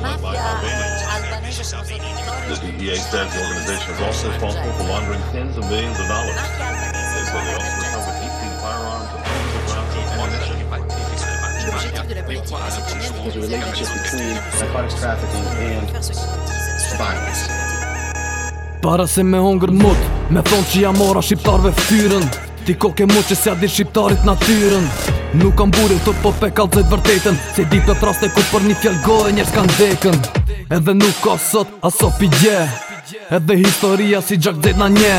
pastë. The DEA task organization also confiscated over 10 million dollars in cash and other assets keeping far on to charge the narcotics trafficking and financial crimes. But as a hunger mot, me froncia shqiptarve fytyrën. Ti ko ke muqë se adi shqiptarit natyren Nuk kam buri të po pe kalzët vërtetën Se di për traste ku për një fjallgojë njërës kanë dekën Edhe nuk ka sot aso pijë Edhe historia si gjak dhejt na një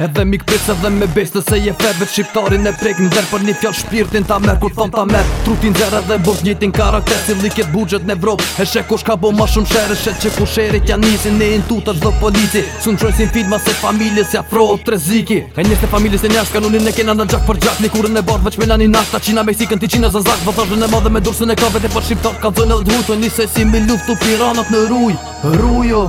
Edhe mik pesa dhe me besë se je febe Shqiptarin e prek në dherë për një fjallë shpirtin ta merë Kur thon ta merë trutin dherë dhe bosh njëtin karakter Si liket budget në Evropë E shek kush ka bo më shumë shere shet që kusherit sherit ja nisin Ne intu të zdo polici Su si filma se familje si afro o reziki E njës të familje si njash Kanunin e kena në gjak për gjak Një kurën e bardh veç me lani nashta Qina me sikën ti qina zë zak e madhe me dursën e kave Dhe për shqiptar kanë zonë edhe dhujtë si luftu piranat në ruj, rujo.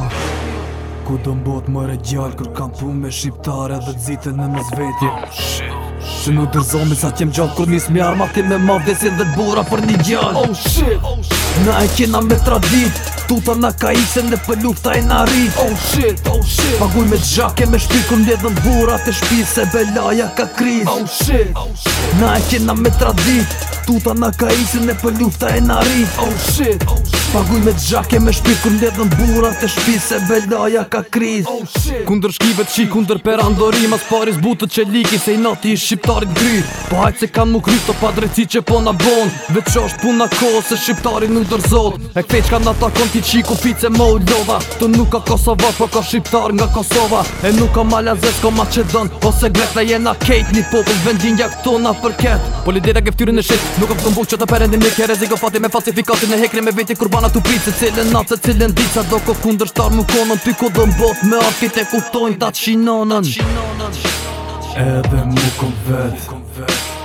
Ku do mbot më gjallë kër kam pu me shqiptare dhe dzite në mëzveti Oh shit Që në dërzomi sa t'jem gjallë kër njës me armati me mavdesin dhe t'bura për një gjallë Oh shit oh, na e kina me tradit Tuta na ka ikse në për lufta e në rrit Oh shit, oh Paguj me gjake me shpikun ledhën bura të shpiv se belaja ka kriz Oh shit, oh e kina me tradit Tuta na ka ikse në për lufta e në rrit Oh oh shit Paguj me gjakje me shpi kur ndedhën burat e shpi se belaja ka kriz oh, Kunder shkive të shikë, kunder per andorim As paris butët që liki se i nati i shqiptarit gry Po hajtë se kanë mu kryzë të padreci që po na bon Vecë që është puna ko, se shqiptarit nuk dërzot E këtej që kanë ata konti qi ku fi që më Të nuk ka Kosova, po ka shqiptar nga Kosova E nuk ka Malazes, ko Macedon Ose Greta jena kejt, një popull vendin jak tona përket Po lidera keftyrin e shit nuk ka përkëmbu që të perendin një kjerezi fati me falsifikati në hekri me vitin kurba Shana të pritë se cilën natë se cilën ditë Sa do ko kundër shtarë më konën Ty ko dëmë botë me orë kite kuhtojnë Ta të shinonën Edhe më kom vetë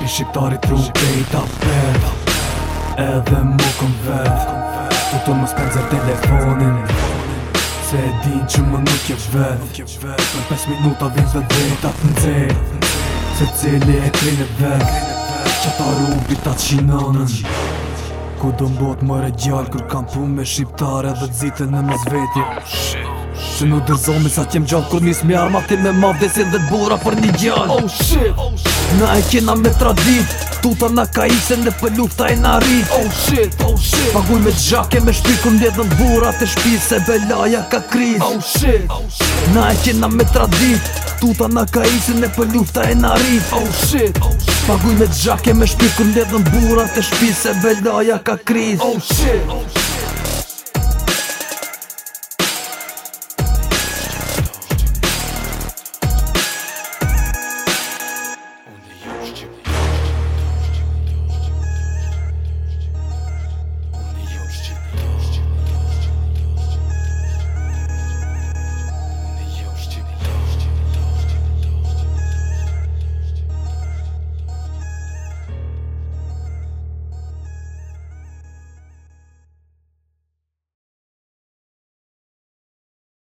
I shqiptarit tru pejt apet Edhe më kom vetë Të të më spenzer telefonin Se e din që më nuk kje vetë Në pes minuta vinë dhe dhe të të në cej Se cilë e krinë e vetë Qatë arru vitat shinonën Ku do mbot më regjall kër kam pun me shqiptare dhe të zitën në më Oh Shit Që në dërzomi sa qem gjallë kur njës me armati me vdesin dhe t'bura për një gjallë Oh shit Na e kena me tradit Tuta na ka isen dhe për lufta e na rrit Oh shit, oh shit Paguj me gjake me shpi kur mjedhën t'bura të shpi se belaja ka kriz Oh shit Na e kena me tradit Tuta na ka isen dhe për lufta e na rrit oh, oh shit Paguj me gjake me shpi kur mjedhën t'bura të shpi se belaja ka kriz Oh shit, oh shit